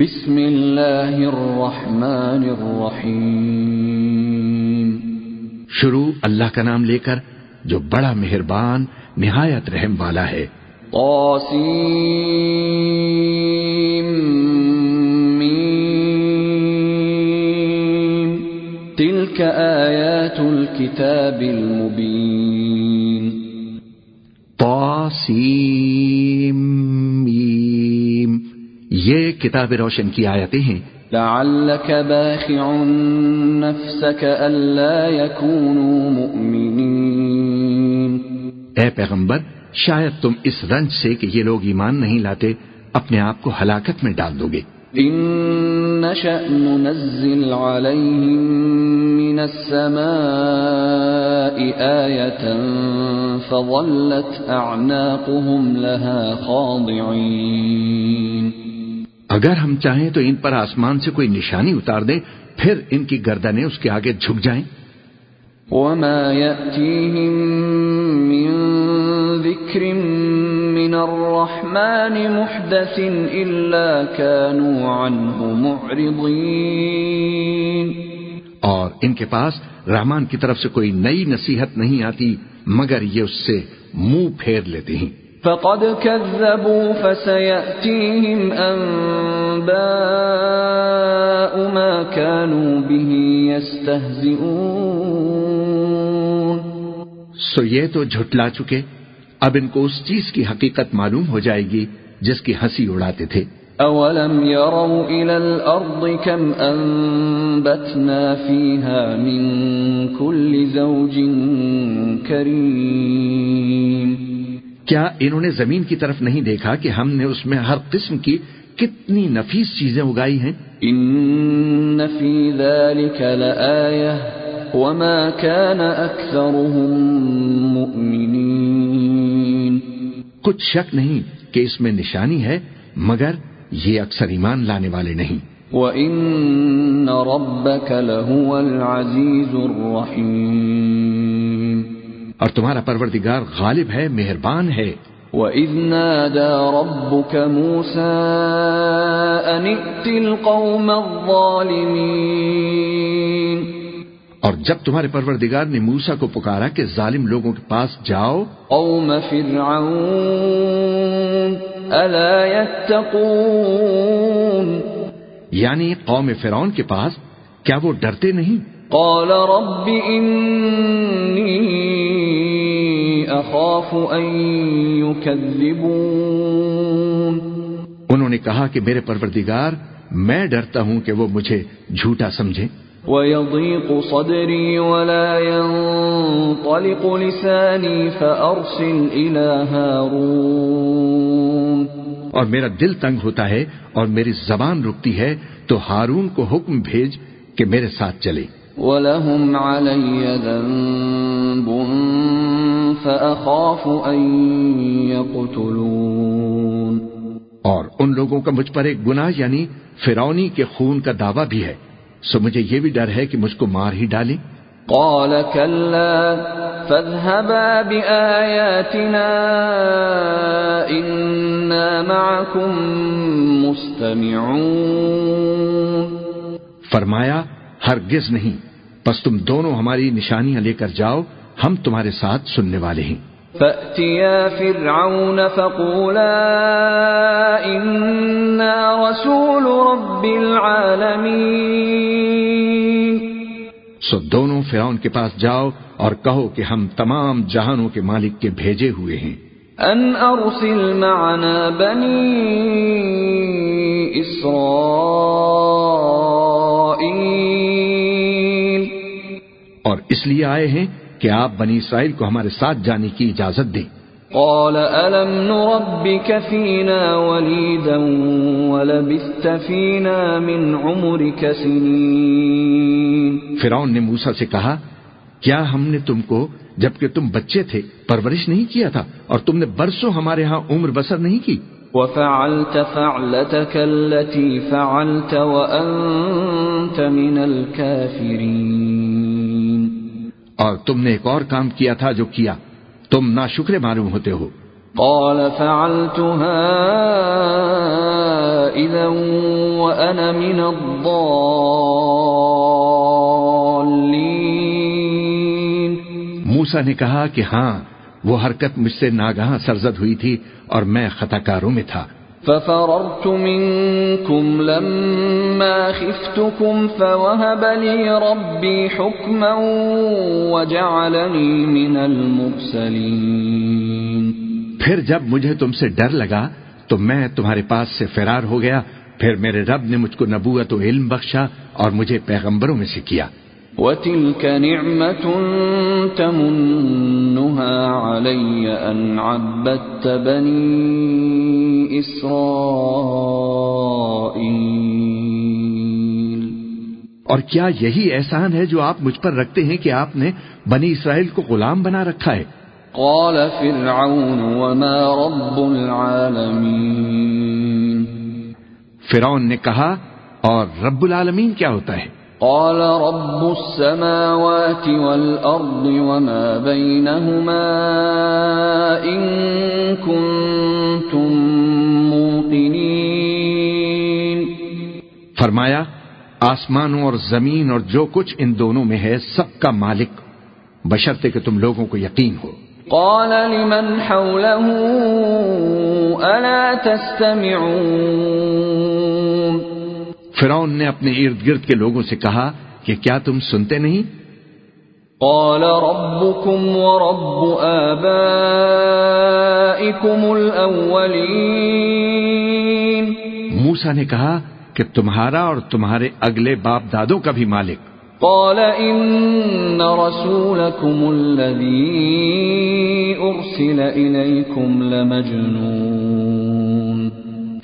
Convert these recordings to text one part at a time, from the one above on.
بسم اللہ الرحمن الرحیم۔ شروع اللہ کا نام لے کر جو بڑا مہربان نہایت رحم والا ہے۔ میم۔ تلك آیات الكتاب المبین۔ طاسیم کتاب روشن کی آیتیں ہیں۔ لعلك باخع نفسك ألا يكونوا مؤمنين اے پیغمبر شاید تم اس رنج سے کہ یہ لوگ ایمان نہیں لاتے اپنے آپ کو ہلاکت میں ڈال دو گے۔ إن نشأ ننزل عليهم من السماء آية فظلت أعناقهم لها خاضعين اگر ہم چاہیں تو ان پر آسمان سے کوئی نشانی اتار دیں پھر ان کی گردنیں اس کے آگے جھک جائیں۔ وما يأتيهم من ذكر من الرحمن محدث إلا كانوا عنه معرضين۔ اور ان کے پاس رحمان کی طرف سے کوئی نئی نصیحت نہیں آتی مگر یہ اس سے منہ پھیر لیتے ہیں۔ فقد كذبوا فسيأتيهم أنباء كانوا به يستهزئون۔ سو یہ تو جھٹلا چکے اب ان کو اس چیز کی حقیقت معلوم ہو جائے گی جس کی ہنسی اڑاتے تھے۔ أولم يروا إلى الأرض كم أنبتنا فيها من كل زوج كريم کیا انہوں نے زمین کی طرف نہیں دیکھا کہ ہم نے اس میں ہر قسم کی کتنی نفیس چیزیں اگائی ہیں؟ إن في ذلك لآية وما كان أكثرهم مؤمنين۔ کچھ شک نہیں کہ اس میں نشانی ہے مگر یہ اکثر ایمان لانے والے نہیں۔ وَإِنَّ رَبَّكَ لَهُوَ الْعَزِيزُ الرَّحِيمُ۔ اور تمہارا پروردگار غالب ہے مہربان ہے۔ وَإِذْ نَادَى رَبُّكَ مُوسَىٰ أَنِ ائْتِ الْقَوْمَ الظَّالِمِينَ اور جب تمہارے پروردگار نے موسا کو پکارا کہ ظالم لوگوں کے پاس جاؤ قوم فرعون ألا يتقون یعنی قوم فرعون کے پاس کیا وہ ڈرتے نہیں؟ قال رب إني أن يكذبون۔ انہوں نے کہا کہ میرے پروردگار میں ڈرتا ہوں کہ وہ مجھے جھوٹا سمجھے ويضيق صدري ولا ينطلق لساني فأرسل إلى هارون۔ اور میرا دل تنگ ہوتا ہے اور میری زبان رکتی ہے تو ہارون کو حکم بھیج کہ میرے ساتھ چلے۔ ولهم علي ذنب فأخاف أن يقتلون۔ اور ان لوگوں کا مجھ پر ایک گناہ یعنی فرونی کے خون کا دعویٰ بھی ہے۔ سو مجھے یہ بھی ڈر ہے کہ مجھ کو مار ہی ڈالیں۔ قال كلا فاذهبا بآياتنا إنا معكم مستمعون۔ فرمایا ہرگز نہیں بس تم دونوں ہماری نشانیاں لے کر جاؤ۔ ہم تمہارے ساتھ سننے والے ہیں۔ فأتيا فرعون فقولا إنا رسول رب العالمين۔ سو دونوں فرعون کے پاس جاؤ اور کہو کہ ہم تمام جہانوں کے مالک کے بھیجے ہوئے ہیں۔ أن أرسل معنا بني إسرائيل۔ اور اس لیے آئے ہیں کہ آپ بنی اسرائیل کو ہمارے ساتھ جانے کی اجازت دیں۔ قال ألم نربك فينا وليدا ولبثت فينا من عمرك سنين۔ فرعون نے موسا سے کہا کیا ہم نے تم کو جبکہ تم بچے تھے پرورش نہیں کیا تھا اور تم نے برسوں ہمارے ہاں عمر بسر نہیں کی؟ وفعلت فعلتك التي فعلت وأنت من الكافرين۔ اور تم نے ایک اور کام کیا تھا جو کیا تم نہ شکر معلوم ہوتے ہو۔ قال فعلتها إذا وأنا من الضالين موسا نے کہا کہ ہاں وہ حرکت مجھ سے ناگہاں سرزد ہوئی تھی اور میں خطا کاروں میں تھا۔ ففررت منكم لما خفتكم فوهب لي ربي حكما وجعلني من المرسلين. پھر جب مجھے تم سے ڈر لگا تو میں تمہارے پاس سے فرار ہو گیا، پھر میرے رب نے مجھ کو نبوت و علم بخشا اور مجھے پیغمبروں میں سے کیا۔ وَتِلْكَ نِعْمَةٌ تَمُنُّهَا عَلَيَّ أَنْ عَبَّدْتَ بَنِي إِسْرَائِيلِ۔ اور کیا یہی احسان ہے جو آپ مجھ پر رکھتے ہیں کہ آپ نے بنی اسرائیل کو غلام بنا رکھا ہے؟ قال فرعون وما رب العالمين۔ فرعون نے کہا اور رب العالمین کیا ہوتا ہے؟ قال رب السماوات والأرض وما بينهما إن كنتم موقنين. فرمایا آسمانوں اور زمین اور جو کچھ ان دونوں میں ہے سب کا مالک بشرتے کہ تم لوگوں کو یقین ہو۔ قال لمن حوله ألا تستمعون؟ فرعون نے اپنے ارد گرد کے لوگوں سے کہا کہ کیا تم سنتے نہیں؟ قال ربكم ورب آبائكم الأولين. موسا نے کہا کہ تمہارا اور تمہارے اگلے باپ دادوں کا بھی مالک۔ قال ان رسولكم الذي ارسل اليكم لمجنون.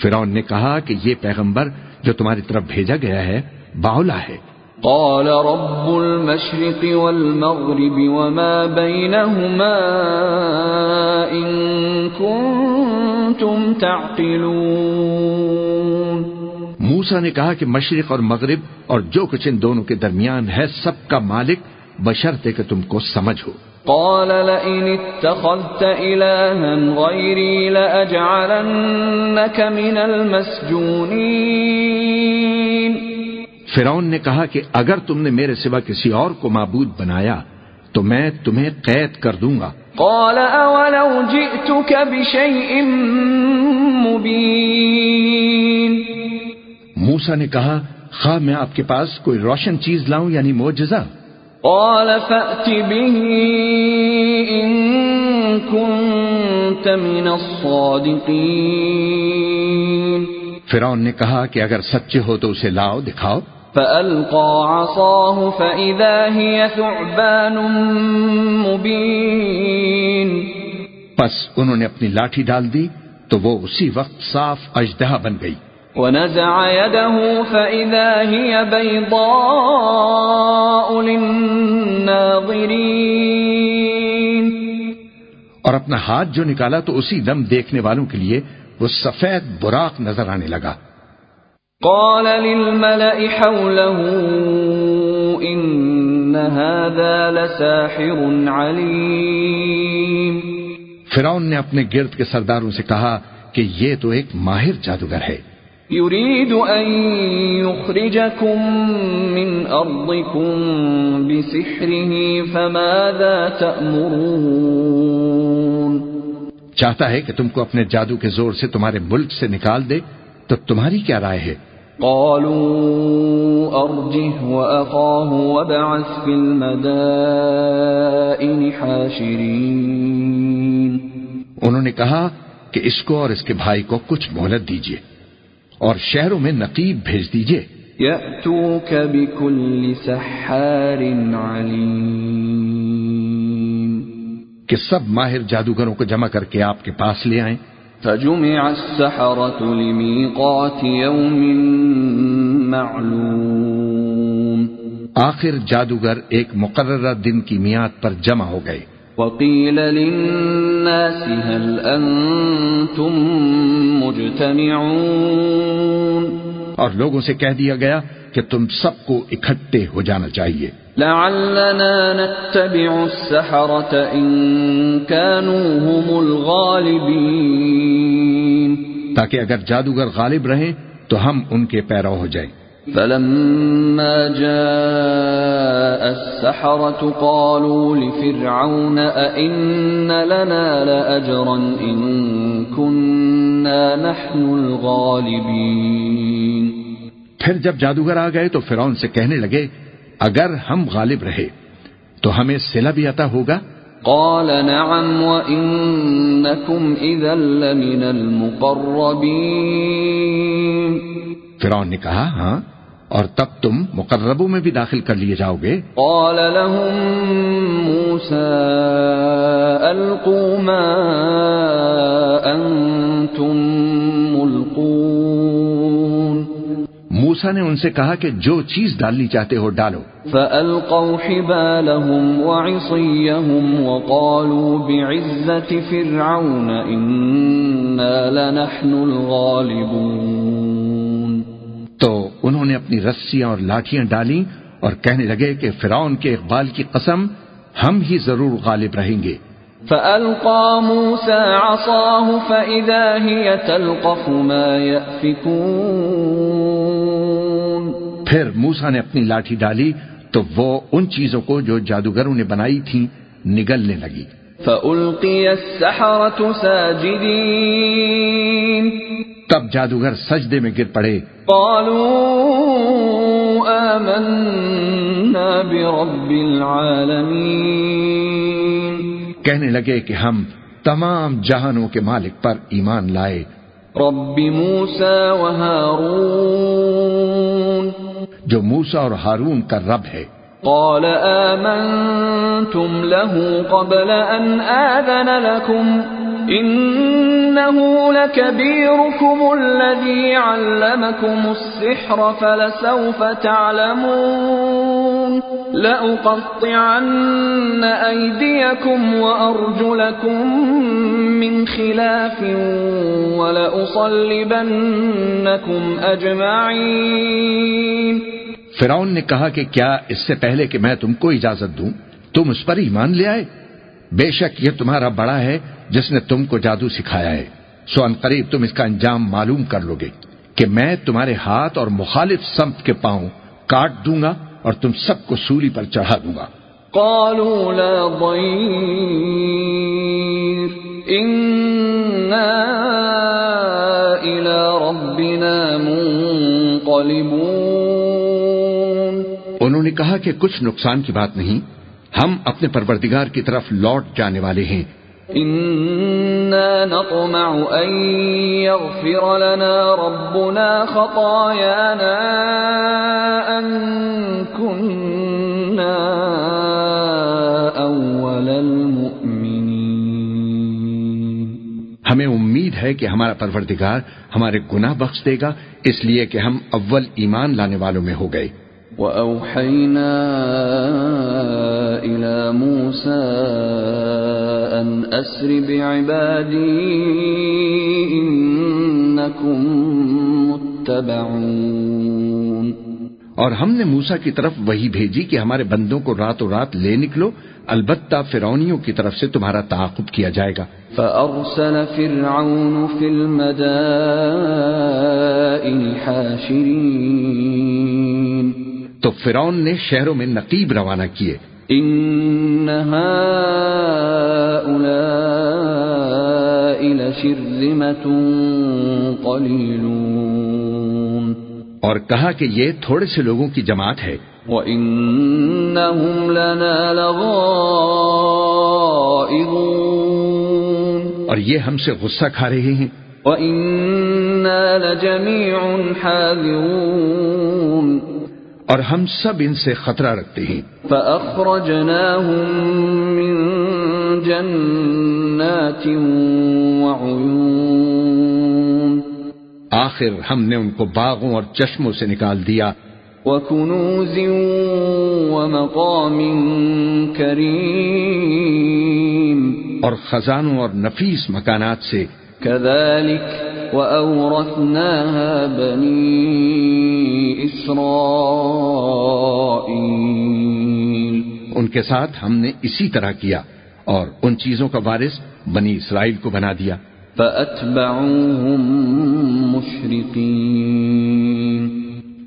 فرعون نے کہا کہ یہ پیغمبر جو تمہاری طرف بھیجا گیا ہے باولا ہے۔ قال رب المشرق والمغرب وما بينهما ان كنتم تعقلون۔ موسا نے کہا کہ مشرق اور مغرب اور جو کچھ ان دونوں کے درمیان ہے سب کا مالک بشرتے کہ تم کو سمجھ ہو۔ قال لئن اتخذت إلها غيري لأجعلنك من المسجونين. فرعون نے کہا کہ اگر تم نے میرے سوا کسی اور کو معبود بنایا تو میں تمہیں قید کر دوں گا۔ قال اولو جئتك بشيء مبين. موسا نے کہا خواہ میں آپ کے پاس کوئی روشن چیز لاؤں یعنی موجزہ قال فأت به إن كنت من الصادقين. فرعون نے کہا کہ اگر سچے ہو تو اسے لاؤ دکھاؤ۔ فألقى عصاه فإذا هي ثعبان مبين. پس انہوں نے اپنی لاٹھی ڈال دی تو وہ اسی وقت صاف اجدہ بن گئی۔ ونزع يده فإذا هي بيضاء للناظرين اور اپنا ہاتھ جو نکالا تو اسی دم دیکھنے والوں کے لیے وہ سفید براق نظر آنے لگا۔ قال للملأ حوله إن هذا لساحر عليم۔ فرعون نے اپنے گرد کے سرداروں سے کہا کہ یہ تو ایک ماہر جادوگر ہے۔ يريد أن يخرجكم من أرضكم بسحره فماذا تأمرون؟ چاہتا ہے کہ تم کو اپنے جادو کے زور سے تمہارے ملک سے نکال دے تو تمہاری کیا رائے ہے؟ قالوا أرجه وأخاه وابعث في المدائن حاشرين. انہوں نے کہا کہ اس کو اور اس کے بھائی کو کچھ مہلت دیجیے اور شہروں میں نقیب بھیج دیجیے يأتوك بكل سحار عليم کہ سب ماہر جادوگروں کو جمع کر کے آپ کے پاس لے آئیں۔ فجمع السحرة لميقات يوم معلوم۔ آخر جادوگر ایک مقررہ دن کی میعاد پر جمع ہو گئے۔ وقيل للناس هل أنتم مجتمعون؟ اور لوگوں سے کہہ دیا گیا کہ تم سب کو اکٹھے ہو جانا چاہیے۔ لعلنا نتبع السحرة إن كانوا هم الغالبين۔ تاکہ اگر جادوگر غالب رہیں تو ہم ان کے پیرو ہو جائیں۔ فلما جاء السحرة قالوا لفرعون أئن لنا لأجرا إن كنا نحن الغالبين پھر جب جادوگر آ گئے تو فرعون سے کہنے لگے، اگر ہم غالب رہے، تو ہمیں سلا بھی عطا ہوگا؟ قال نعم وإنكم إذا لمن المقربين. فرعون نے کہا ہاں اور تب تم مقربوں میں بھی داخل کر لیے جاؤ گے؟ قال لهم موسى ألقوا ما أنتم ملقون. موسا نے ان سے کہا کہ جو چیز ڈالنی چاہتے ہو ڈالو۔ فألقوا حبالهم وعصيهم وقالوا بعزة فرعون إنا لنحن الغالبون۔ تو انہوں نے اپنی رسیاں اور لاٹیاں ڈالی اور کہنے لگے کہ فرعون کے اقبال کی قسم ہم ہی ضرور غالب رہیں گے۔ فألقى موسى عصاه فإذا هي تلقف ما يأفكون۔ پھر موسا نے اپنی لاٹھی ڈالی تو وہ ان چیزوں کو جو جادوگروں نے بنائی تھیں نگلنے لگی۔ فألقي السحرة ساجدين۔ تب جادوگر سجدے میں گر پڑے۔ قالوا آمنا برب العالمين۔ کہنے لگے کہ ہم تمام جہانوں کے مالک پر ایمان لائے۔ رب موسى وهارون۔ جو موسا اور ہارون کا رب ہے۔ قال آمنتم له قبل أن آذن لكم إنه لكبيركم الذي علمكم السحر فلسوف تعلمون لأقطعن أيديكم وأرجلكم من خلاف ولأصلبنكم أجمعين. فرعون نے کہا کہ کیا اس سے پہلے کہ میں تم کو اجازت دوں؟ تم اس پر ایمان لے آئے؟ بے شک یہ تمہارا بڑا ہے جس نے تم کو جادو سکھایا ہے۔ سو ان قریب تم اس کا انجام معلوم کر لو گے کہ میں تمہارے ہاتھ اور مخالف سمت کے پاؤں کاٹ دوں گا اور تم سب کو سولی پر چڑھا دوں گا۔ قالوا لا ضير۔ إنا إلى ربنا منقلبون۔ انہوں نے کہا کہ کچھ نقصان کی بات نہیں ہم اپنے پروردگار کی طرف لوٹ جانے والے ہیں۔ إنا نطمع أن يغفر لنا ربنا خطايانا أن كنا أول المؤمنين۔ ہمیں امید ہے کہ ہمارا پروردگار ہمارے گناہ بخش دے گا اس لیے کہ ہم اول ایمان لانے والوں میں ہو گئے۔ وأوحينا إلى موسى أن أسر بعبادي إنكم متبعون اور ہم نے موسا کی طرف وہی بھیجی کہ ہمارے بندوں کو راتوں رات لے نکلو البتہ فرعونیوں کی طرف سے تمہارا تعاقب کیا جائے گا۔ فأرسل فرعون في المدائن حاشرين تو فرعون نے شہروں میں نقیب روانہ کیے۔ إن هؤلاء لشرذمة قليلون اور کہا کہ یہ تھوڑے سے لوگوں کی جماعت ہے۔ وَإِنَّهُمْ لَنَا لَغَائِظُونَ اور یہ ہم سے غصہ کھا رہے ہیں۔ وَإِنَّا لَجَمِيعٌ حَاذِرُونَ اور ہم سب ان سے خطرہ رکھتے ہیں۔ فأخرجناهم من جنات وعيون آخر ہم نے ان کو باغوں اور چشموں سے نکال دیا۔ وكنوز ومقام كريم اور خزانوں اور نفیس مکانات سے۔ كذلك وأورثناها بني إسرائيل. ان کے ساتھ ہم نے اسی طرح کیا اور ان چیزوں کا وارث بنی اسرائیل کو بنا دیا۔ فأتبعوهم مشرقين.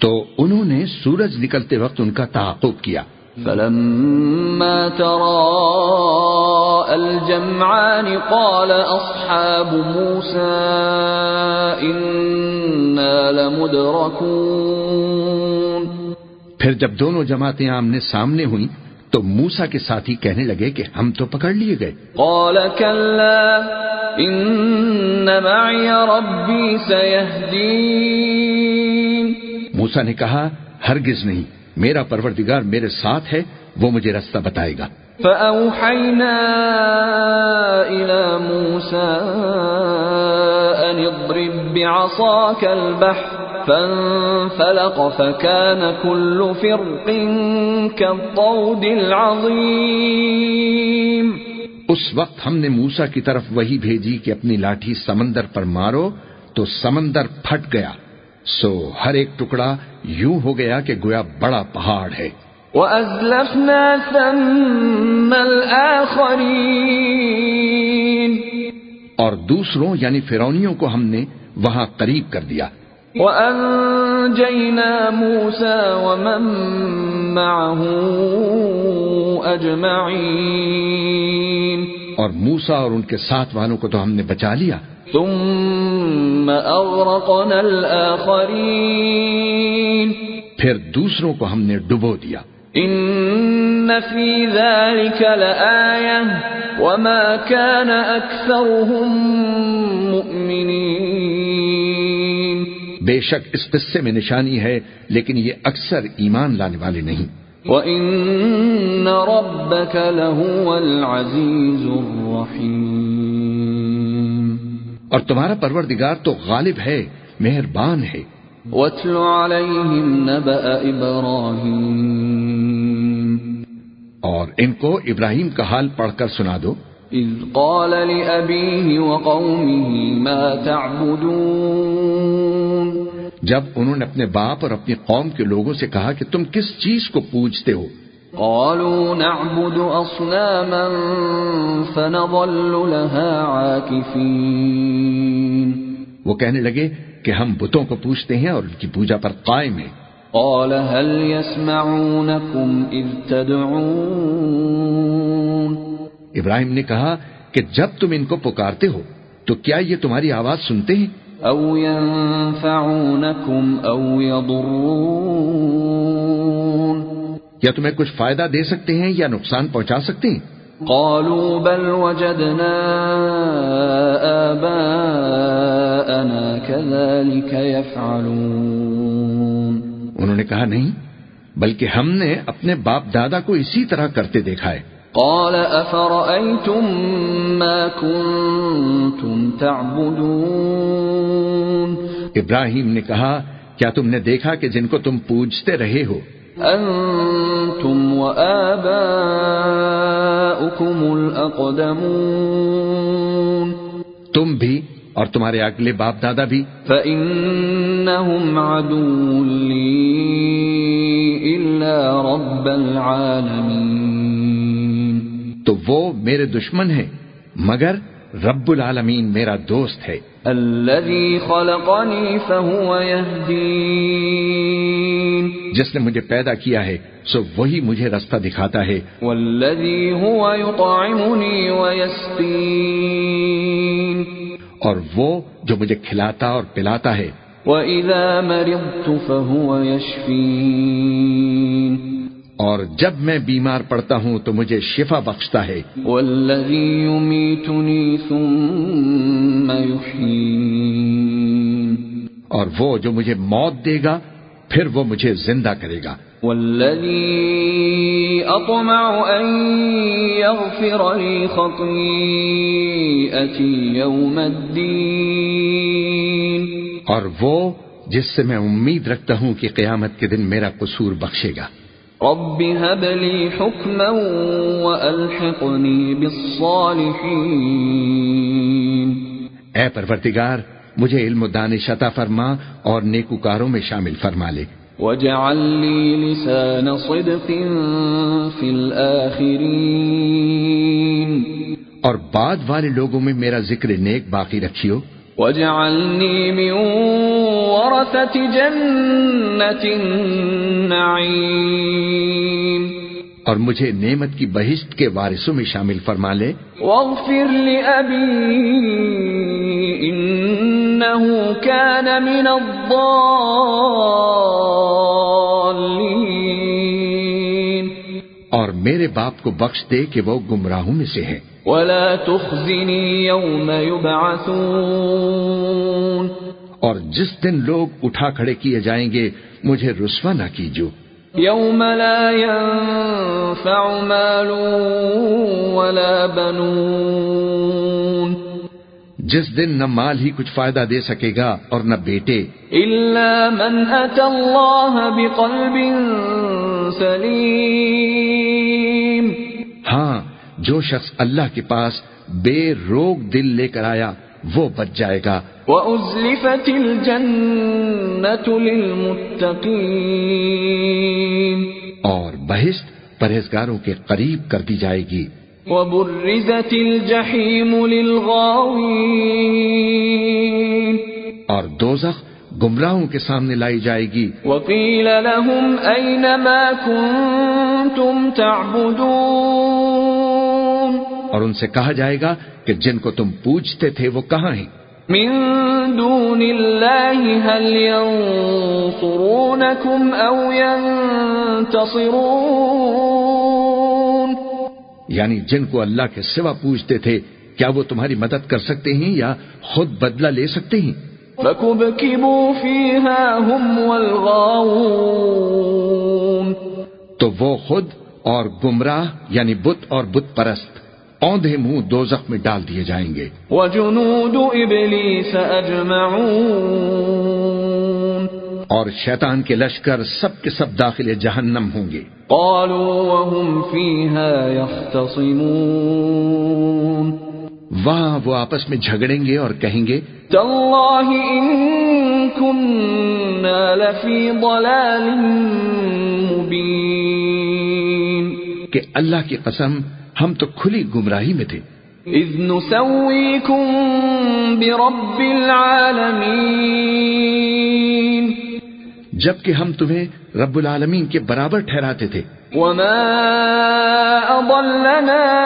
تو انہوں نے سورج نکلتے وقت ان کا تعاقب کیا۔ فلما تراءى الجمعان قال أصحاب موسى إنا لمدركون. پھر جب دونوں جماعتیں آمنے سامنے ہوئیں تو موسا کے ساتھی کہنے لگے کہ ہم تو پکڑ لیے گئے۔ قال كلا إن معي ربي سيهدين. موسا نے کہا ہرگز نہیں۔ میرا پروردگار میرے ساتھ ہے وہ مجھے رستہ بتائے گا۔ فأوحينا إلى موسى أن اضرب بعصاك البحر فانفلق فكان كل فرق كالطود العظيم۔ اس وقت ہم نے موسا کی طرف وہی بھیجی کہ اپنی لاٹھی سمندر پر مارو تو سمندر پھٹ گیا۔ سو ہر ایک ٹکڑا یوں ہو گیا کہ گویا بڑا پہاڑ ہے۔ وأزلفنا ثم الآخرين۔ اور دوسروں یعنی فرونیوں کو ہم نے وہاں قریب کر دیا۔ وأنجينا موسى ومن معه أجمعين اور موسا اور ان کے ساتھ والوں کو تو ہم نے بچا لیا۔ ثم أغرقنا الآخرين پھر دوسروں کو ہم نے ڈبو دیا۔ إن في ذلك لآية وما كان أكثرهم مؤمنين بے شک اس قصے میں نشانی ہے لیکن یہ اکثر ایمان لانے والے نہیں۔ وَإِنَّ رَبَّكَ لَهُوَ الْعَزِيزُ الرَّحِيمُ۔ اور تمہارا پروردگار تو غالب ہے مہربان ہے۔ وَاتْلُ عَلَيْهِمْ نَبَأَ إِبْرَاهِيمَ۔ اور ان کو ابراہیم کا حال پڑھ کر سنا دو۔ إِذْ قَالَ لِأَبِيهِ وَقَوْمِهِ مَا تَعْبُدُونَ جب انہوں نے اپنے باپ اور اپنی قوم کے لوگوں سے کہا کہ تم کس چیز کو پوجتے ہو؟ قالوا نعبد أصناما فنظل لها عاكفين. وہ کہنے لگے کہ ہم بتوں کو پوچھتے ہیں اور ان کی پوجا پر قائم ہیں۔ قال هل يسمعونكم إذ تدعون؟ ابراہیم نے کہا کہ جب تم ان کو پکارتے ہو تو کیا یہ تمہاری آواز سنتے ہیں؟ أو ينفعونكم أو يضرون یا تمہیں کچھ فائدہ دے سکتے ہیں یا نقصان پہنچا سکتے ہیں؟ قالوا بل وجدنا آباءنا كذلك يفعلون۔ انہوں نے کہا نہیں بلکہ ہم نے اپنے باپ دادا کو اسی طرح کرتے دیکھا ہے۔ قال أفرأيتم ما كنتم تعبدون؟ ابراہیم نے کہا کیا تم نے دیکھا کہ جن کو تم پوجتے رہے ہو؟ أنتم وآباؤكم الأقدمون۔ تم بھی اور تمہارے اگلے باپ دادا بھی۔ فإنهم عدو لي إلا رب العالمين۔ تو وہ میرے دشمن ہیں مگر رب العالمین میرا دوست ہے۔ الذي خلقني فهو يهدين۔ جس نے مجھے پیدا کیا ہے سو وہی مجھے رستہ دکھاتا ہے۔ والذي هو يطعمني ويسقين۔ اور وہ جو مجھے کھلاتا اور پلاتا ہے۔ وإذا مرضت فهو يشفين۔ اور جب میں بیمار پڑتا ہوں تو مجھے شفا بخشتا ہے۔ والذي يميتني ثم يحيين اور وہ جو مجھے موت دے گا پھر وہ مجھے زندہ کرے گا۔ والذي أطمع أن يغفر لي خطيئتي يوم الدين اور وہ جس سے میں امید رکھتا ہوں کہ قیامت کے دن میرا قصور بخشے گا۔ رب هب لي حكما وألحقني بالصالحين اے پروردگار مجھے علم و دانش عطا فرما اور نیکوکاروں میں شامل فرما لے۔ واجعل لي لسان صدق في الآخرين اور بعد والے لوگوں میں میرا ذکر نیک باقی رکھیو۔ واجعلني من ورثة جنة النعيم اور مجھے نعمت کی بہشت کے وارثوں میں شامل فرما لے۔ واغفر لأبي إنه كان من الضالين اور میرے باپ کو بخش دے کہ وہ گمراہوں میں سے ہے ولا تخزني يوم يبعثون۔ اور جس دن لوگ اٹھا کھڑے کیے جائیں گے مجھے رسوا نہ کیجو۔ يوم لا ينفع مال ولا بنون۔ جس دن نہ مال ہی کچھ فائدہ دے سکے گا اور نہ بیٹے۔ إلا من أتى الله بقلب سليم۔ ہاں جو شخص اللہ کے پاس بے روک دل لے کر آیا وہ بچ جائے گا۔ وأزلفت الجنة للمتقين۔ اور بہشت پرہیزگاروں کے قریب کر دی جائے گی۔ وبرزت الجحيم للغاوين۔ اور دوزخ گمراہوں کے سامنے لائی جائے گی۔ وقيل لهم أين ما كنتم تعبدون؟ اور ان سے کہا جائے گا کہ جن کو تم پوچھتے تھے وہ کہاں ہیں؟ من دون الله هل ينصرونكم أو ينتصرون؟ یعنی جن کو اللہ کے سوا پوچھتے تھے کیا وہ تمہاری مدد کر سکتے ہیں یا خود بدلہ لے سکتے ہیں؟ فكبكبوا فيها هم والغاوون۔ تو وہ خود اور گمراہ یعنی بت اور بت پرست۔ اوندھے منہ دوزخ میں ڈال دیے جائیں گے۔ وجنود إبليس أجمعون اور شیطان کے لشکر سب کے سب داخل جہنم ہوں گے۔ قالوا وهم فيها يختصمون۔ وہاں وہ آپس میں جھگڑیں گے اور کہیں گے تالله إن كنا لفي ضلال مبين کہ اللہ کی قسم ہم تو کھلی گمراہی میں تھے۔ إذ نسويكم برب العالمين جبکہ ہم تمہیں رب العالمین کے برابر ٹھہراتے تھے۔ وما أضلنا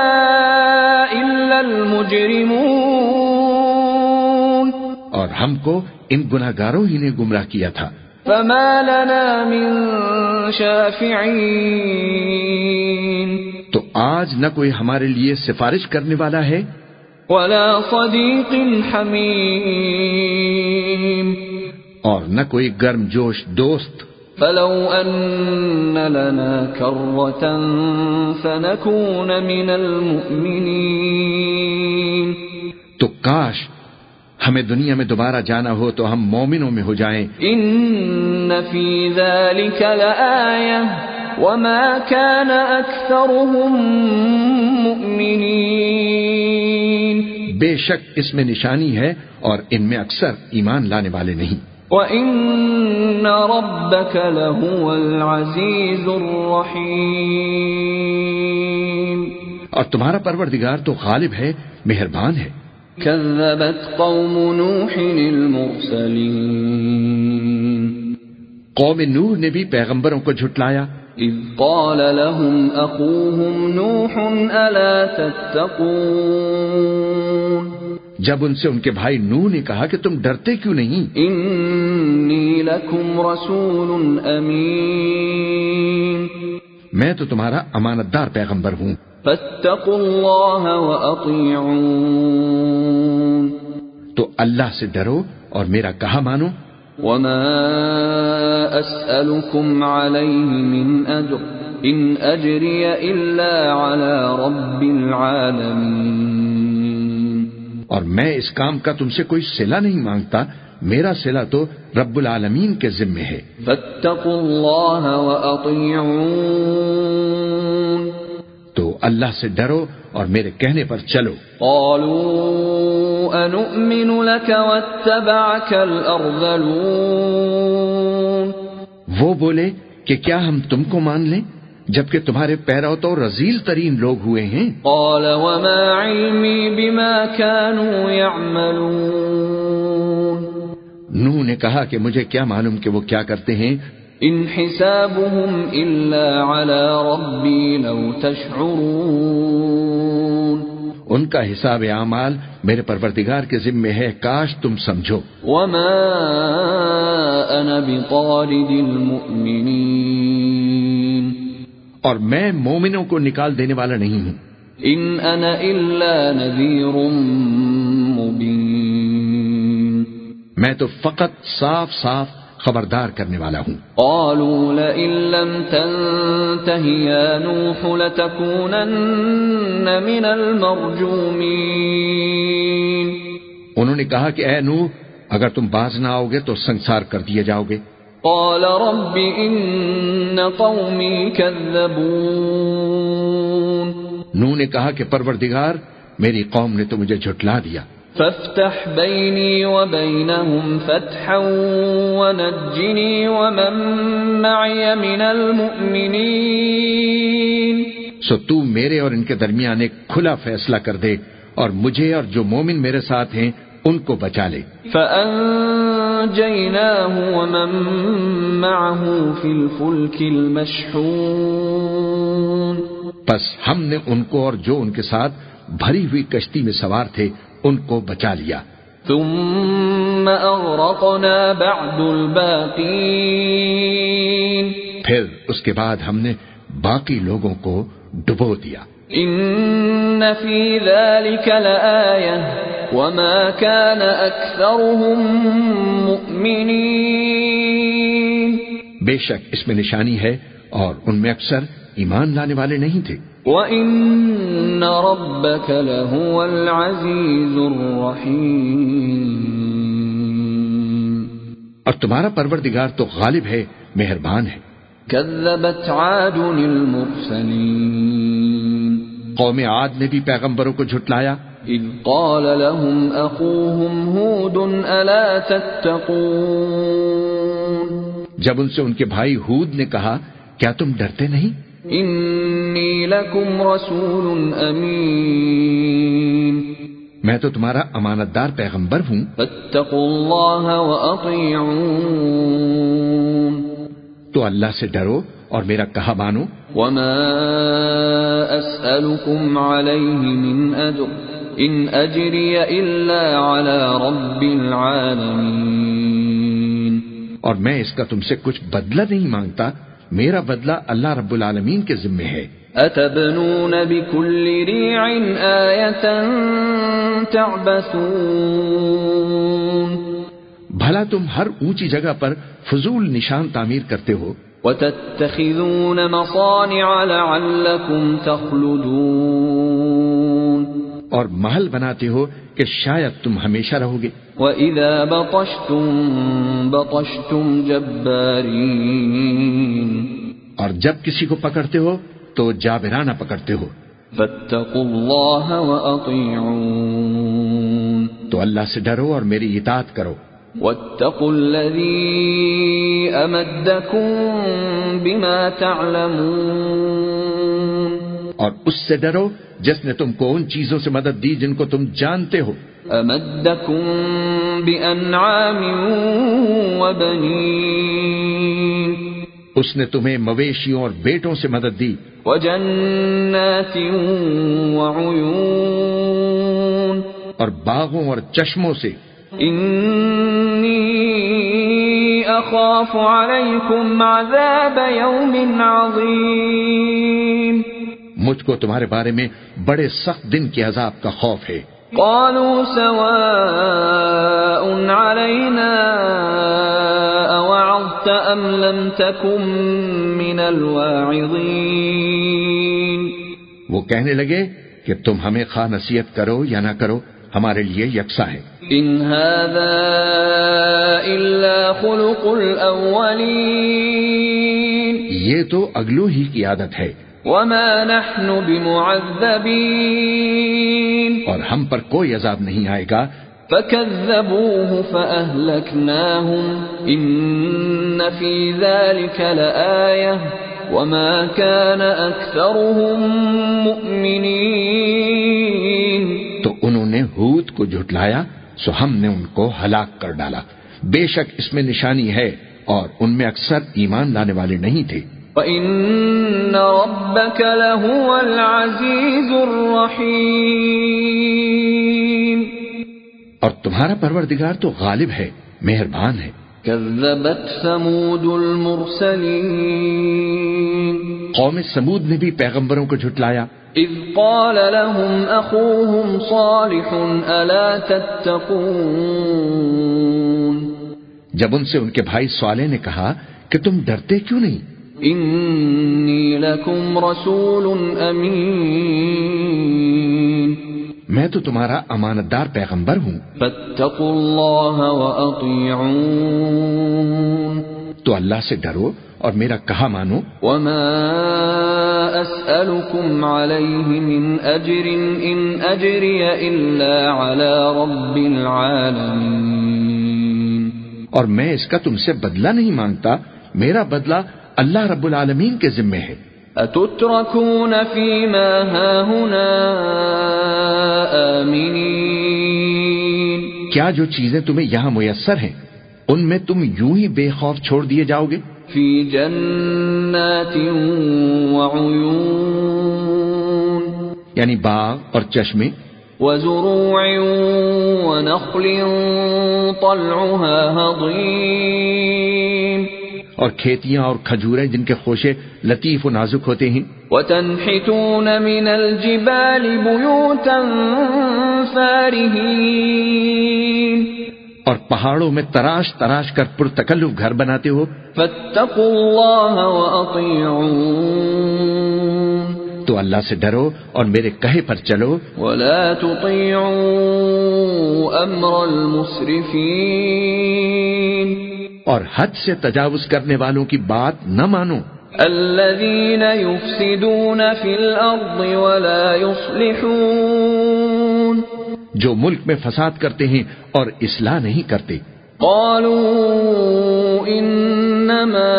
إلا المجرمون۔ اور ہم کو ان گناہ گاروں ہی نے گمراہ کیا تھا۔ فما لنا من شافعين تو آج نہ کوئی ہمارے لیے سفارش کرنے والا ہے؟ ولا صديق حميم اور نہ کوئی گرم جوش دوست۔ فلو أن لنا كرة فنكون من المؤمنين۔ تو کاش ہمیں دنیا میں دوبارہ جانا ہو تو ہم مومنوں میں ہو جائیں۔ إن في ذلك لآية۔ وما كان أكثرهم مؤمنين بے شک اس میں نشانی ہے اور ان میں اکثر ایمان لانے والے نہیں۔ وَإِنَّ رَبَّكَ لَهُوَ الْعَزِيزُ الرَّحِيمُ اور تمہارا پروردگار تو غالب ہے مہربان ہے۔ كذبت قوم نوح المرسلين قوم نوح نے بھی پیغمبروں کو جھٹلایا۔ إذ قال لهم أخوهم نوح ألا تتقون؟ جب ان سے ان کے بھائی نوح نے کہا کہ تم ڈرتے کیوں نہیں؟ إني لكم رسول أمين. میں تو تمہارا امانت دار پیغمبر ہوں۔ فاتقوا الله وأطيعون. تو اللہ سے ڈرو اور میرا کہا مانو۔ وما أسألكم عليه من أجر إن أجري إلا على رب العالمين اور میں اس کام کا تم سے کوئی صلہ نہیں مانگتا میرا صلہ تو رب العالمین کے ذمے ہے۔ فاتقوا الله وأطيعون تو اللہ سے ڈرو اور میرے کہنے پر چلو۔ قالوا أنؤمن لك واتبعك الأرذلون۔ وہ بولے کہ کیا ہم تم کو مان لیں جبکہ تمہارے پیرو تو رزیل ترین لوگ ہوئے ہیں؟ قال وما بما كانوا يعملون۔ نو نے کہا کہ مجھے کیا معلوم کہ وہ کیا کرتے ہیں؟ ان حسابهم الا على ربي لو تشعرون. ان کا حساب اعمال میرے پروردگار کے ذمے ہے کاش تم سمجھو۔ وما انا بطارد المؤمنين. اور میں مومنوں کو نکال دینے والا نہیں ہوں۔ ان انا الا نذير مبين. میں تو فقط صاف صاف خبردار کرنے والا ہوں۔ قالوا لئن لم تنته يا نوح لتكونن من المرجومين انہوں نے کہا کہ اے نوح اگر تم باز نہ آؤ گے تو سنسار کر دیے جاؤ گے۔ قال رب ان قومي كذبون۔ نوح نے کہا کہ پروردگار میری قوم نے تو مجھے جھٹلا دیا۔ فافتح بيني وبينهم فتحا ونجني ومن معي من المؤمنين. سو تو میرے اور ان کے درمیان ایک کھلا فیصلہ کر دے اور مجھے اور جو مومن میرے ساتھ ہیں ان کو بچا لے۔ فأنجيناه ومن معه في الفلك المشحون. بس ہم نے ان کو اور جو ان کے ساتھ بھری ہوئی کشتی میں سوار تھے ان کو بچا لیا۔ ثم أغرقنا بعد الباقين۔ پھر اس کے بعد ہم نے باقی لوگوں کو ڈبو دیا۔ إن في ذلك لآية۔ وما كان أكثرهم مؤمنين۔ بے شک اس میں نشانی ہے اور ان میں اکثر ایمان لانے والے نہیں تھے۔ وَإِنَّ رَبَّكَ لَهُوَ الْعَزِيزُ الرَّحِيمُ اور تمہارا پروردگار تو غالب ہے مہربان ہے۔ كذبت عاد المرسلين قوم عاد نے بھی پیغمبروں کو جھٹلایا۔ إذ قال لهم أخوهم هود ألا تتقون جب ان سے ان کے بھائی ہود نے کہا کیا تم ڈرتے نہیں؟ إني لكم رسول أمين. میں تو تمہارا امانت دار پیغمبر ہوں۔ فاتقوا الله وأطيعون. تو اللہ سے ڈرو اور میرا کہا مانو۔ وما أسألكم عليه من أجر. إن أجري إلا على رب العالمين. اور میں اس کا تم سے کچھ بدلہ نہیں مانگتا۔ میرا بدلہ اللہ رب العالمین کے ذمے ہے۔ أتبنون بكل ريع آية تعبثون؟ بھلا تم ہر اونچی جگہ پر فضول نشان تعمیر کرتے ہو۔ وتتخذون مصانع لعلكم تخلدون۔ اور محل بناتے ہو کہ شاید تم ہمیشہ رہو گے۔ وَإِذا بطشتم بطشتم جبارين۔ اور جب کسی کو پکڑتے ہو تو جابرانہ پکڑتے ہو۔ فاتقوا الله وأطيعون۔ تو اللہ سے ڈرو اور میری اطاعت کرو۔ واتقوا الذي أمدكم بما تعلمون۔ اور اس سے ڈرو جس نے تم کو ان چیزوں سے مدد دی جن کو تم جانتے ہو۔ اس نے تمہیں مویشیوں اور بیٹوں سے مدد دی۔ وجنات وعيون اور باغوں اور چشموں سے۔ إني أخاف عليكم عذاب يوم عظيم مجھ کو تمہارے بارے میں بڑے سخت دن کے عذاب کا خوف ہے۔ قالوا سواء علينا أوعظت أم لم تكن من الواعظين۔ وہ کہنے لگے کہ تم ہمیں خواہ نصیحت کرو یا نہ کرو ہمارے لیے یکساں ہے۔ إن هذا إلا خلق الأولين۔ یہ تو اگلو ہی کی عادت ہے۔ وما نحن بمعذبين اور ہم پر کوئی عذاب نہیں آئے گا۔ فكذبوه فأهلكناهم إن في ذلك لآية وما كان أكثرهم مؤمنين تو انہوں نے ہود کو جھٹلایا سو ہم نے ان کو ہلاک کر ڈالا۔ بے شک اس میں نشانی ہے اور ان میں اکثر ایمان لانے والے نہیں تھے۔ وَإِنَّ رَبَّكَ لَهُوَ الْعَزِيزُ الرَّحِيمُ اور تمہارا پروردگار تو غالب ہے مہربان ہے۔ كذبت ثمود المرسلين قوم سمود نے بھی پیغمبروں کو جھٹلایا۔ إذ قال لهم أخوهم صالح ألا تتقون جب ان سے ان کے بھائی صالح نے کہا کہ تم ڈرتے کیوں نہیں؟ إني لكم رسول أمين. میں تو تمہارا امانت دار پیغمبر ہوں۔ فاتقوا الله وأطيعون. تو اللہ سے ڈرو اور میرا کہا مانو۔ وما أسألكم عليه من أجر إن أجري إلا على رب العالمين. اور میں اس کا تم سے بدلہ نہیں مانگتا۔ میرا بدلہ اللہ رب العالمین کے ذمے ہے۔ أتتركون فيما هاهنا آمنين؟ کیا جو چیزیں تمہیں یہاں میسر ہیں ان میں تم یوں ہی بے خوف چھوڑ دیے جاؤ گے؟ في جنات وعيون۔ یعنی باغ اور چشمے؟ وزروع ونخل طلعها هضيم۔ اور کھیتیاں اور کھجوریں جن کے خوشے لطیف و نازک ہوتے ہیں۔ وتنحتون من الجبال بيوتا فارهين۔ اور پہاڑوں میں تراش تراش کر پرتکلف گھر بناتے ہو۔ فاتقوا الله وأطيعون۔ تو اللہ سے ڈرو اور میرے کہے پر چلو۔ ولا تطيعوا أمر المسرفين۔ اور حد سے تجاوز کرنے والوں کی بات نہ مانو۔ الذين يفسدون في الأرض ولا يصلحون۔ جو ملک میں فساد کرتے ہیں اور اصلاح نہیں کرتے۔ قالوا إنما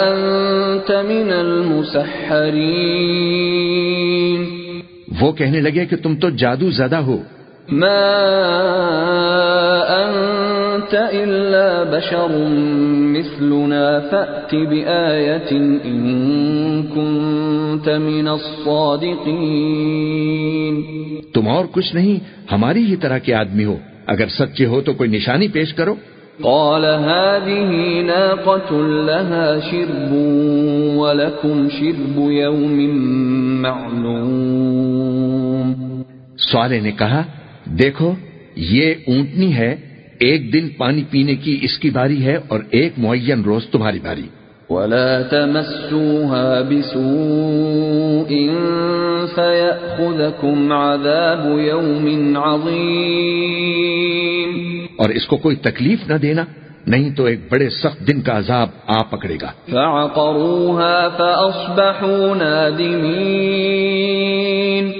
أنت من المسحرين وہ کہنے لگے کہ تم تو جادو زدہ ہو۔ ما أنت إلا بشر مثلنا فأت بآية إن كنت من الصادقين۔ تم اور کچھ نہیں ہماری ہی طرح کے آدمی ہو۔ اگر سچے ہو تو کوئی نشانی پیش کرو۔ قال هذه ناقة لها شرب ولكم شرب يوم معلوم. سوالے نے کہا دیکھو یہ اونٹنی ہے ایک دن پانی پینے کی اس کی باری ہے اور ایک معین روز تمہاری باری۔ ولا تمسوها بسوء فيأخذكم عذاب يوم عظيم. اور اس کو کوئی تکلیف نہ دینا نہیں تو ایک بڑے سخت دن کا عذاب آ پکڑے گا۔ فعقروها فأصبحوا نادمين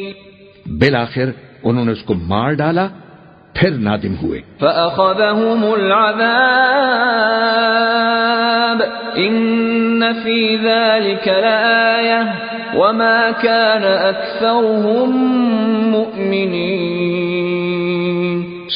بالآخر انہوں نے اس کو مار ڈالا پھر نادم ہوئے۔ فأخذهم العذاب۔ إن في ذلك لآية۔ وما كان أكثرهم مؤمنين۔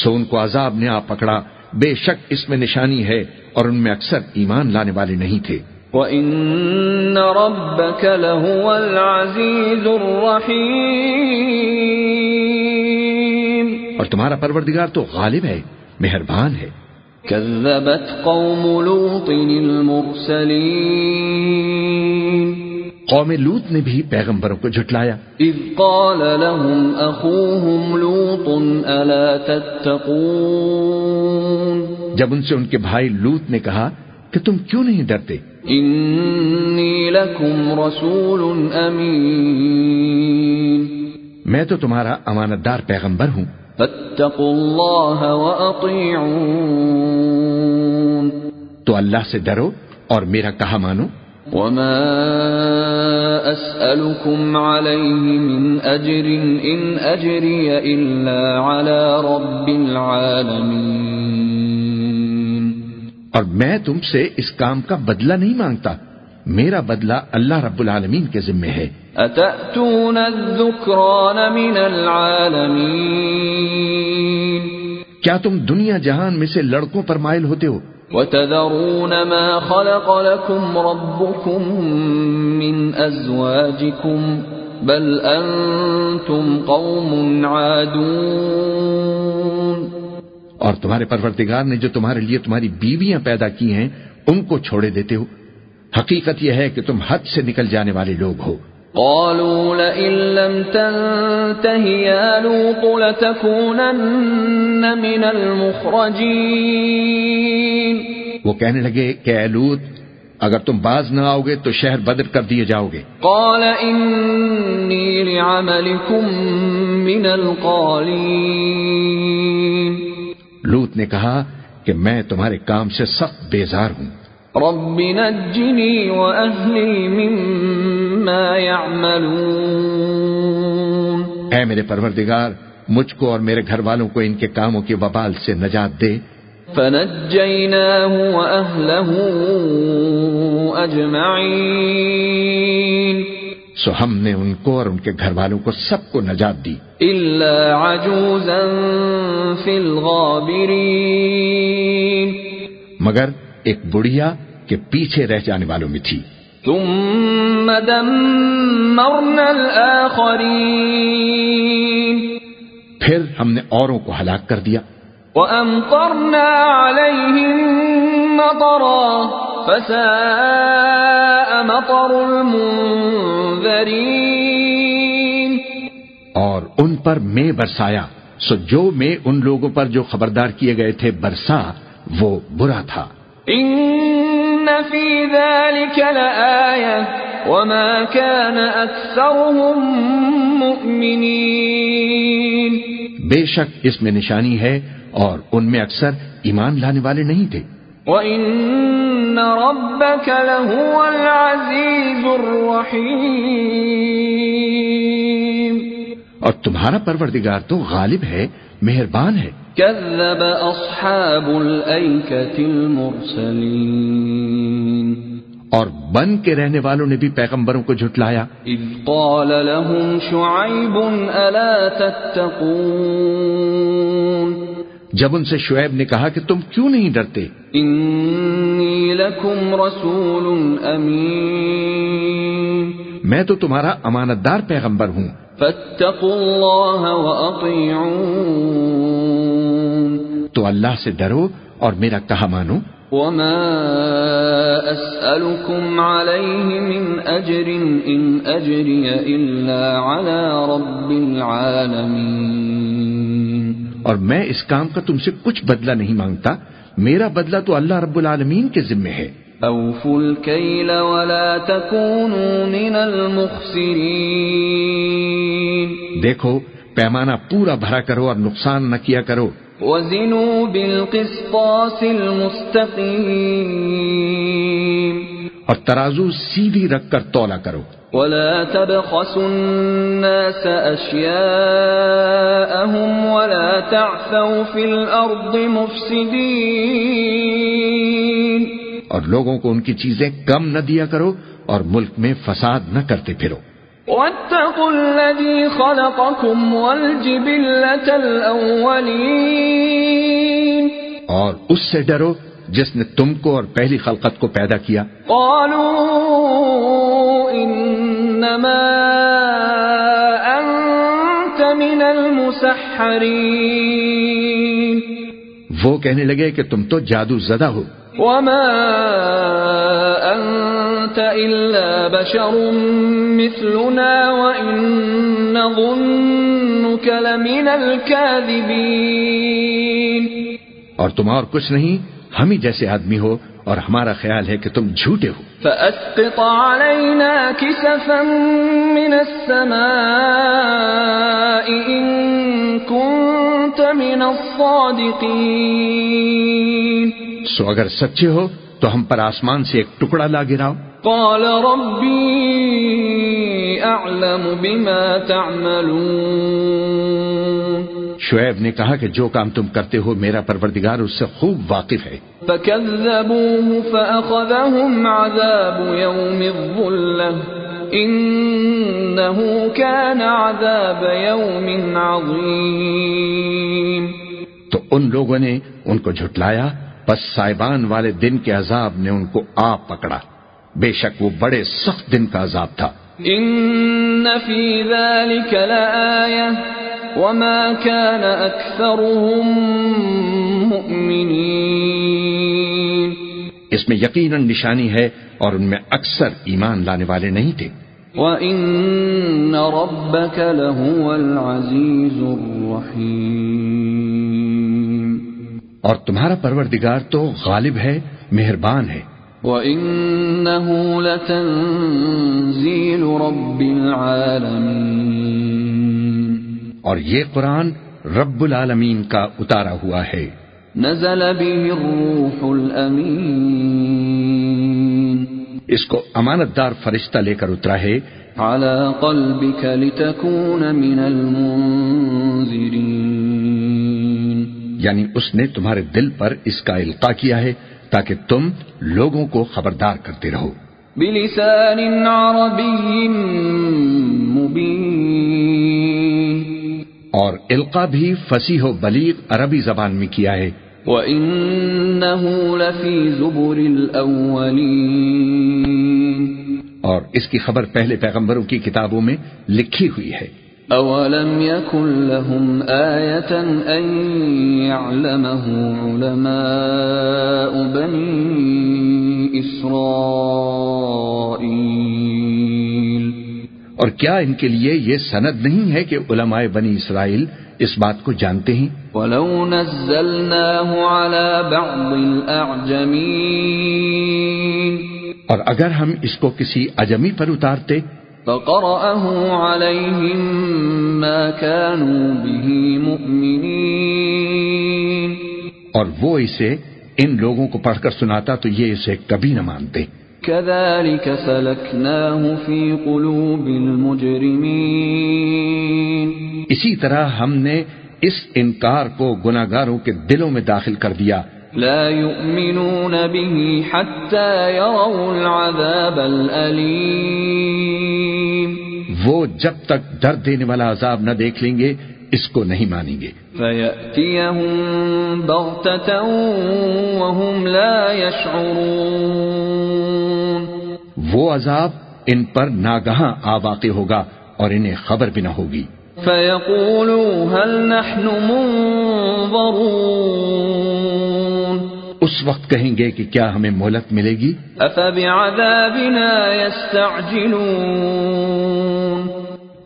سو ان کو عذاب نے آ پکڑا۔ بے شک اس میں نشانی ہے اور ان میں اکثر ایمان لانے والے نہیں تھے۔ وَإِنَّ رَبَّكَ لَهُوَ الْعَزِيزُ الرَّحِيمُ اور تمہارا پروردگار تو غالب ہے مہربان ہے۔ كذبت قوم لوط المرسلين. قوم لوت نے بھی پیغمبروں کو جھٹلایا۔ إذ قال لهم أخوهم لوط ألا تتقون. جب ان سے ان کے بھائی لوت نے کہا کہ تم کیوں نہیں ڈرتے؟ إني لكم رسول أمين میں تو تمہارا امانت دار پیغمبر ہوں۔ فاتقوا الله وأطيعون. تو اللہ سے ڈرو اور میرا کہا مانو۔ وما أسألكم عليه من أجر إن أجري إلا على رب العالمين. اور میں تم سے اس کام کا بدلہ نہیں مانگتا۔ میرا بدلہ اللہ رب العالمین کے ذمے ہے۔ أتأتون الذكران من العالمين؟ کیا تم دنیا جہان میں سے لڑکوں پر مائل ہوتے ہو؟ وتذرون ما خلق لكم ربكم من أزواجكم بل أنتم قوم عادون۔ اور تمہارے پروردگار نے جو تمہارے لیے تمہاری بیویاں پیدا کی ہیں ان کو چھوڑے دیتے ہو۔ حقیقت یہ ہے کہ تم حد سے نکل جانے والے لوگ ہو۔ قالوا لئن لم تنته يا لوط لتكونن من المخرجين۔ وہ کہنے لگے کہ اے لوط اگر تم باز نہ آؤ گے تو شہر بدر کر دیے جاؤ گے۔ قال إني لعملكم من القالين۔ لوط نے کہا کہ میں تمہارے کام سے سخت بیزار ہوں۔ رب نجني وأهلي مما يعملون اے میرے پروردگار مجھ کو اور میرے گھر والوں کو ان کے کاموں کے وبال سے نجات دے۔ فنجيناه وأهله أجمعين سو ہم نے ان کو اور ان کے گھر والوں کو سب کو نجات دی۔ إلا عجوزا في الغابرين مگر ایک بڑھیا کے پیچھے رہ جانے والوں میں تھی۔ ثم دمرنا پھر ہم نے اوروں کو ہلاک کر دیا۔ وأمطرنا عليهم مطرا فساء مطر المنذرين۔ اور ان پر میں برسایا۔ سو جو میں ان لوگوں پر جو خبردار کیے گئے تھے برسا وہ برا تھا۔ إن في ذلك لآية وما كان أكثرهم مؤمنين۔ بے شک اس میں نشانی ہے اور ان میں اکثر ایمان لانے والے نہیں تھے۔ وَإِنَّ رَبَّكَ لَهُوَ الْعَزِيزُ الرَّحِيمُ۔ اور تمہارا پروردگار تو غالب ہے مہربان ہے۔ كذب أصحاب الأيكة المرسلين. اور بن کے رہنے والوں نے بھی پیغمبروں کو جھٹلایا۔ إذ قال لهم شعيب ألا تتقون؟ جب ان سے شعیب نے کہا کہ تم کیوں نہیں ڈرتے؟ إني لكم رسول أمين. میں تو تمہارا امانت دار پیغمبر ہوں۔ فاتقوا الله وأطيعون. تو اللہ سے ڈرو اور میرا کہا مانو۔ وما أسألكم عليه من أجر إن أجري إلا على رب العالمين. اور میں اس کام کا تم سے کچھ بدلہ نہیں مانگتا۔ میرا بدلہ تو اللہ رب العالمین کے ذمے ہے۔ أوفوا الكيل ولا تكونوا من المخسرين دیکھو پیمانہ پورا بھرا کرو اور نقصان نہ کیا کرو۔ وزنوا بالقسطاس المستقيم اور ترازو سیدھی رکھ کر تولا کرو۔ ولا تبخسوا الناس أشياءهم ولا تعثوا في الأرض مفسدين اور لوگوں کو ان کی چیزیں کم نہ دیا کرو اور ملک میں فساد نہ کرتے پھرو۔ واتقوا الذي خلقكم والجبلة الأولين۔ اور اس سے ڈرو جس نے تم کو اور پہلی خلقت کو پیدا کیا۔ قالوا إنما أنت من المسحرين۔ وہ کہنے لگے کہ تم تو جادو زدہ ہو۔ وما أنت إلا بشر مثلنا وإن نظنك لمن الكاذبين اور تم اور کچھ نہیں ہم ہی جیسے آدمی ہو اور ہمارا خیال ہے کہ تم جھوٹے ہو۔ فأسقط علينا كسفا من السماء إن كنت من الصادقين سو اگر سچے ہو تو ہم پر آسمان سے ایک ٹکڑا لا گراؤ۔ قال ربي أعلم بما تعملون۔ شعیب نے کہا کہ جو کام تم کرتے ہو میرا پروردگار اس سے خوب واقف ہے۔ فكذبوه فأخذهم عذاب يوم كان عذاب يوم عظيم تو ان لوگوں نے ان کو جھٹلایا بس سائبان والے دن کے عذاب نے ان کو آپ پکڑا۔ بے شک وہ بڑے سخت دن کا عذاب تھا۔ ان فی ذلك لآیہ۔ وما كان اکثرهم مؤمنین۔ اس میں یقیناً نشانی ہے اور ان میں اکثر ایمان لانے والے نہیں تھے۔ وَإِنَّ رَبَّكَ لَهُوَ الْعَزِيزُ الرَّحِيمُ۔ اور تمہارا پروردگار تو غالب ہے مہربان ہے۔ وَإِنَّهُ لَتَنزِيلُ رَبِّ الْعَالَمِينَ۔ اور یہ قرآن رب العالمین کا اتارا ہوا ہے۔ نزل به الروح الأمين اس کو امانت دار فرشتہ لے کر اترا ہے۔ على قلبك لتكون من المنذرين۔ یعنی اس نے تمہارے دل پر اس کا القاع کیا ہے تاکہ تم لوگوں کو خبردار کرتے رہو۔ بلسان عربي مبين۔ اور القا بھی فصیح و بلیغ عربی زبان میں کیا ہے۔ وَإِنَّهُ لَفِي زُبُرِ الْأَوَّلِينَ۔ اور اس کی خبر پہلے پیغمبروں کی کتابوں میں لکھی ہوئی ہے۔ أَوَلَمْ يَكُنْ لَهُمْ آيَةً أَن يَعْلَمَهُ عُلَمَاءُ بَنِي إِسْرَائِيلِ اور کیا ان کے لیے یہ سند نہیں ہے کہ علماء بنی اسرائیل اس بات کو جانتے ہیں؟ وَلَوْ نَزَّلْنَاهُ عَلَى بَعْضِ الْأَعْجَمِينَ اور اگر ہم اس کو کسی اجمی پر اتارتے فَقَرَأَهُ عَلَيْهِمْ مَا كَانُوا بِهِ مُؤْمِنِينَ۔ اور وہ اسے ان لوگوں کو پڑھ کر سناتا تو یہ اسے کبھی نہ مانتے۔ كَذَلِكَ سَلَكْنَاهُ فِي قُلُوبِ الْمُجْرِمِينَ۔ اسی طرح ہم نے اس انکار کو گناگاروں کے دلوں میں داخل کر دیا۔ لا يؤمنون به حتى يروا العذاب الأليم. وہ جب تک درد دینے والا عذاب نہ دیکھ لیں گے اس کو نہیں مانیں گے۔ فيأتيهم بغتة وهم لا يشعرون. وہ عذاب ان پر ناگہاں آ واقع ہوگا اور انہیں خبر بھی نہ ہوگی۔ فيقولوا هل نحن منظرون اس وقت کہیں گے کہ کیا ہمیں مہلت ملے گی؟ أفبعذابنا يستعجلون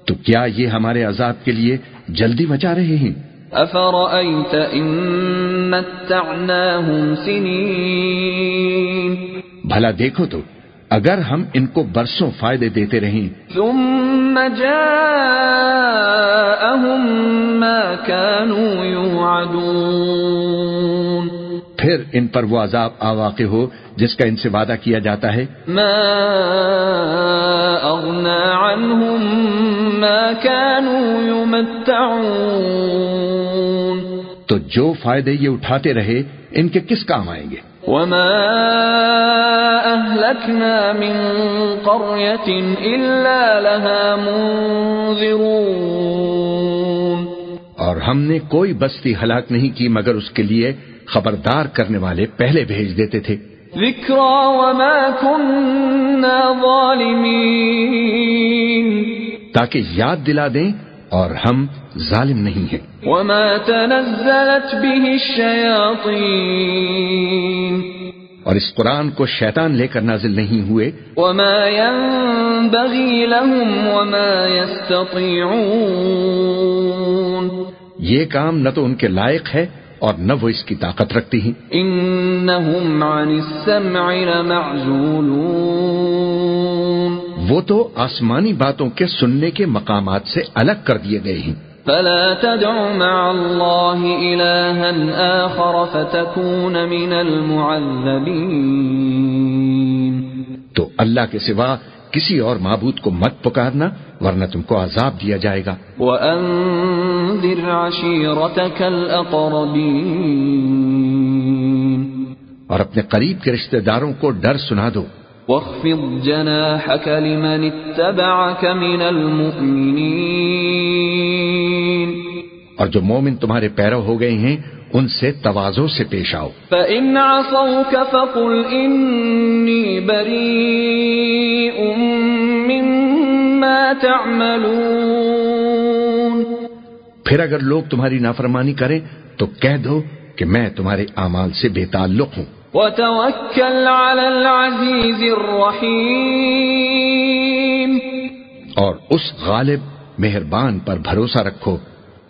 تو کیا یہ ہمارے عذاب کے لیے جلدی مچا رہے ہیں؟ أفرأيت إن متعناهم سنين بھلا دیکھو تو اگر ہم ان کو برسوں فائدے دیتے رہیں۔ ثم جاءهم ما كانوا يوعدون۔ پھر ان پر وہ عذاب آ واقع ہو جس کا ان سے وعدہ کیا جاتا ہے۔ ما أغنى عنهم ما كانوا يمتعون۔ تو جو فائدے یہ اٹھاتے رہے ان کے کس کام آئیں گے؟ وما أهلكنا من قرية إلا لها منذرون۔ اور ہم نے کوئی بستی ہلاک نہیں کی مگر اس کے لیے خبردار کرنے والے پہلے بھیج دیتے تھے۔ ذكرى وما كنا ظالمين۔ تاکہ یاد دلا دیں اور ہم ظالم نہیں ہیں۔ وما تنزلت به الشياطين اور اس قرآن کو شیطان لے کر نازل نہیں ہوئے۔ وما ينبغي لهم وما يستطيعون یہ کام نہ تو ان کے لائق ہے اور نہ وہ اس کی طاقت رکھتی ہیں۔ إنهم عن السمع لمعزولون وہ تو آسمانی باتوں کے سننے کے مقامات سے الگ کر دیے گئے ہیں۔ فلا تدع مع الله إلها آخر فتكون من المعذبين. تو اللہ کے سوا کسی اور معبود کو مت پکارنا ورنہ تم کو عذاب دیا جائے گا۔ وَأَنذِرْ عَشِيرَتَكَ الْأَقْرَبِينَ. اور اپنے قریب کے رشتہ داروں کو ڈر سنا دو۔ واخفض جناحك لمن اتبعك من المؤمنين. اور جو مومن تمہارے پیرو ہو گئے ہیں ان سے توازوں سے پیش آؤ۔ فَإِنْ عَصَوْكَ فَقُلْ إِنِّي بَرِيءٌ مِّمَّا تَعْمَلُونَ۔ پھر اگر لوگ تمہاری نافرمانی کریں تو کہہ دو کہ میں تمہارے اعمال سے بے تعلق ہوں۔ وَتَوَكَّلْ عَلَى الْعَزِيزِ الرَّحِيمِ۔ اور اس غالب مہربان پر بھروسہ رکھو۔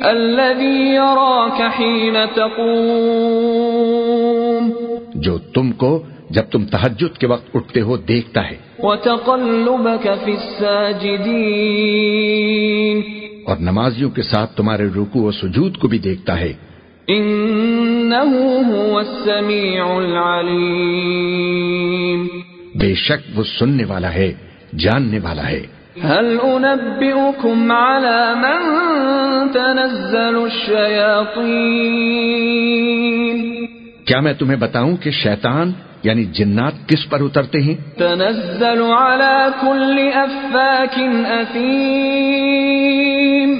الذي يراك حين تقوم. جو تم کو جب تم تہجد کے وقت اٹھتے ہو دیکھتا ہے۔ وتقلبك في الساجدين. اور نمازیوں کے ساتھ تمہارے رکوع و سجود کو بھی دیکھتا ہے۔ انه هو السميع العليم بے شک وہ سننے والا ہے جاننے والا ہے۔ هل انبئكم على من تنزل الشياطين؟ کیا میں تمہیں بتاؤں کہ شیطان یعنی جنات کس پر اترتے ہیں؟ تنزل على كل افاك اثيم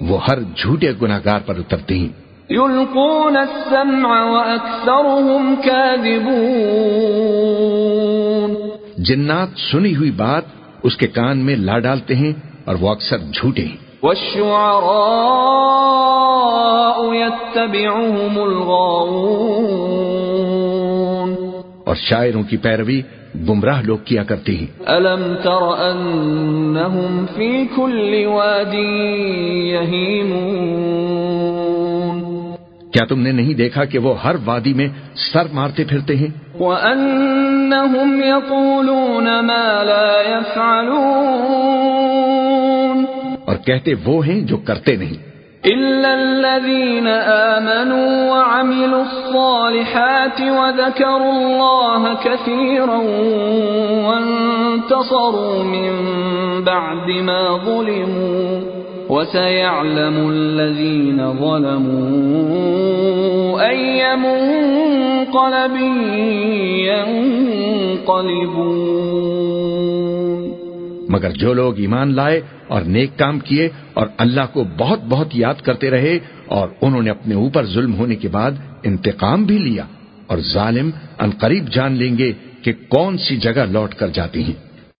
وہ ہر جھوٹے گناہگار پر اترتے ہیں۔ يلقون السمع واكثرهم كاذبون. جنات سنی ہوئی بات اس کے کان میں لا ڈالتے ہیں اور وہ اکثر جھوٹے ہیں۔ والشعراء يتبعهم الغاوون۔ اور شاعروں کی پیروی گمراہ لوگ کیا کرتے ہیں۔ ألم تر أنهم في كل واد يهيمون۔ کیا تم نے نہیں دیکھا کہ وہ ہر وادی میں سر مارتے پھرتے ہیں؟ وأنهم يقولون ما لا يفعلون اور کہتے وہ ہیں جو کرتے نہیں۔ إلا الذين آمنوا وعملوا الصالحات وذكروا الله كثيرا وانتصروا من بعد ما ظلموا وسيعلم الذين ظلموا أي منقلب مگر جو لوگ ایمان لائے اور نیک کام کیے اور اللہ کو بہت بہت یاد کرتے رہے اور انہوں نے اپنے اوپر ظلم ہونے کے بعد انتقام بھی لیا اور ظالم انقریب جان لیں گے کہ کون سی جگہ لوٹ کر جاتی ہیں۔